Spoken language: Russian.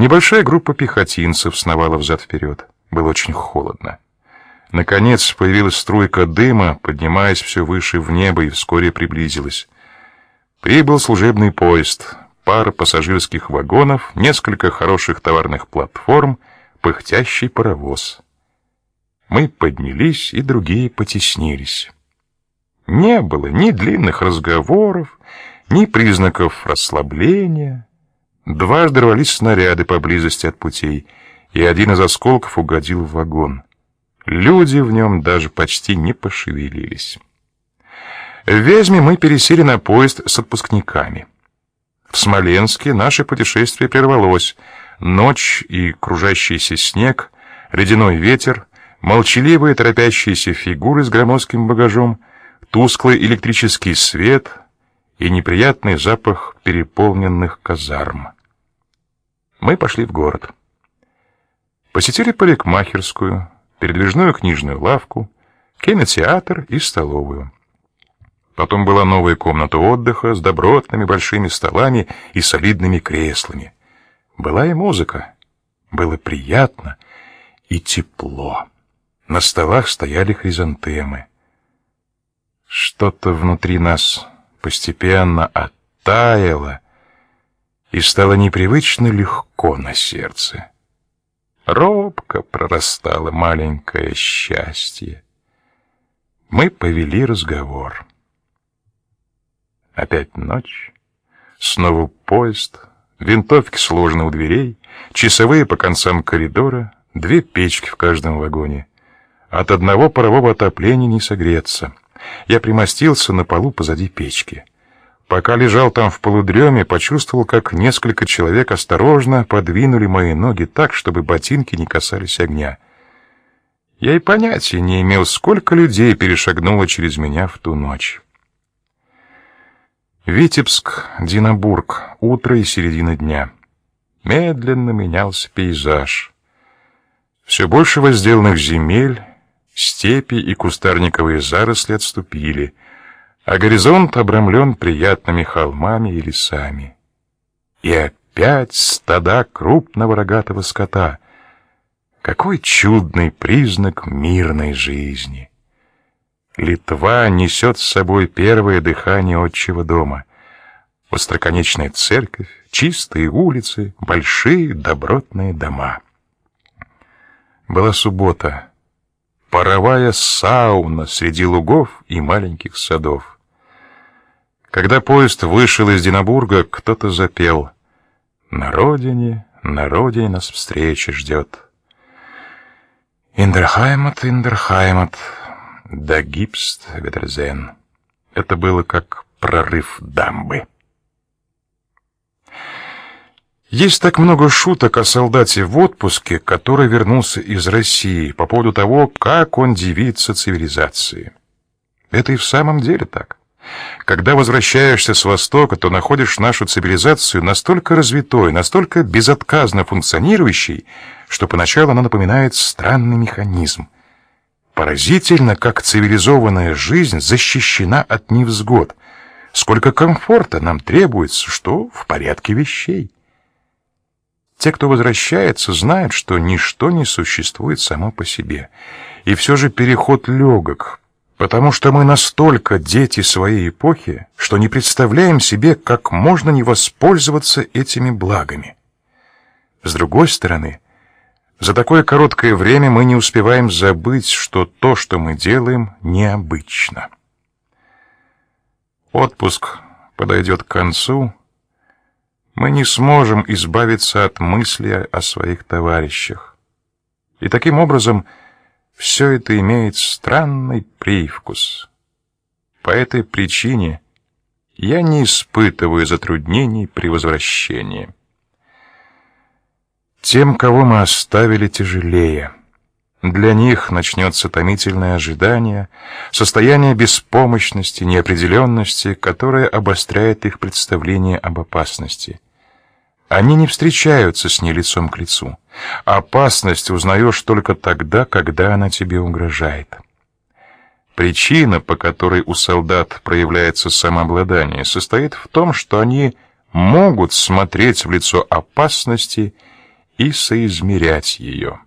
Небольшая группа пехотинцев сновала взад-вперед. Было очень холодно. Наконец появилась струйка дыма, поднимаясь все выше в небо и вскоре приблизилась. Прибыл служебный поезд, пара пассажирских вагонов, несколько хороших товарных платформ, пыхтящий паровоз. Мы поднялись, и другие потеснились. Не было ни длинных разговоров, ни признаков расслабления. Дважды рвались снаряды поблизости от путей, и один из осколков угодил в вагон. Люди в нем даже почти не пошевелились. В Вязьме мы пересели на поезд с отпускниками. В Смоленске наше путешествие прервалось. Ночь и кружащийся снег, ледяной ветер, молчаливые торопящиеся фигуры с громоздким багажом, тусклый электрический свет и неприятный запах переполненных казарм. Мы пошли в город. Посетили парикмахерскую, передвижную книжную лавку, кинотеатр и столовую. Потом была новая комната отдыха с добротными большими столами и солидными креслами. Была и музыка. Было приятно и тепло. На столах стояли хризантемы. Что-то внутри нас постепенно оттаяло и стало непривычно легко на сердце. Робко прорастало маленькое счастье. Мы повели разговор. Опять ночь, снова поезд, винтовки сложены у дверей, часовые по концам коридора, две печки в каждом вагоне. От одного парового отопления не согреться. Я примостился на полу позади печки. Пока лежал там в полудреме, почувствовал, как несколько человек осторожно подвинули мои ноги так, чтобы ботинки не касались огня. Я и понятия не имел, сколько людей перешагнуло через меня в ту ночь. Витебск, Динабург, утро и середина дня. Медленно менялся пейзаж. Все больше возделанных земель, степи и кустарниковые заросли отступили — а горизонт обрамлен приятными холмами и лесами. И опять стада крупного рогатого скота. Какой чудный признак мирной жизни! Литва несет с собой первое дыхание отчего дома. Остроконечная церковь, чистые улицы, большие добротные дома. Была суббота. Паровая сауна среди лугов и маленьких садов. Когда поезд вышел из Динабурга, кто-то запел: "На родине, на родине нас встреча ждет". Индерхаймат, Индерхаймат, да гипст Ветерзен. Это было как прорыв дамбы. Есть так много шуток о солдате в отпуске, который вернулся из России по поводу того, как он дивится цивилизации. Это и в самом деле так. Когда возвращаешься с Востока, то находишь нашу цивилизацию настолько развитой, настолько безотказно функционирующей, что поначалу она напоминает странный механизм. Поразительно, как цивилизованная жизнь защищена от невзгод. Сколько комфорта нам требуется, что в порядке вещей. Те, кто возвращается, знают, что ничто не существует само по себе. И все же переход легок, потому что мы настолько дети своей эпохи, что не представляем себе, как можно не воспользоваться этими благами. С другой стороны, за такое короткое время мы не успеваем забыть, что то, что мы делаем, необычно. Отпуск подойдет к концу, мы не сможем избавиться от мысли о своих товарищах. И таким образом все это имеет странный привкус. По этой причине я не испытываю затруднений при возвращении. Тем, кого мы оставили, тяжелее. Для них начнется томительное ожидание, состояние беспомощности, неопределенности, которое обостряет их представление об опасности. Они не встречаются с ней лицом к лицу. Опасность узнаешь только тогда, когда она тебе угрожает. Причина, по которой у солдат проявляется самообладание, состоит в том, что они могут смотреть в лицо опасности и соизмерять ее.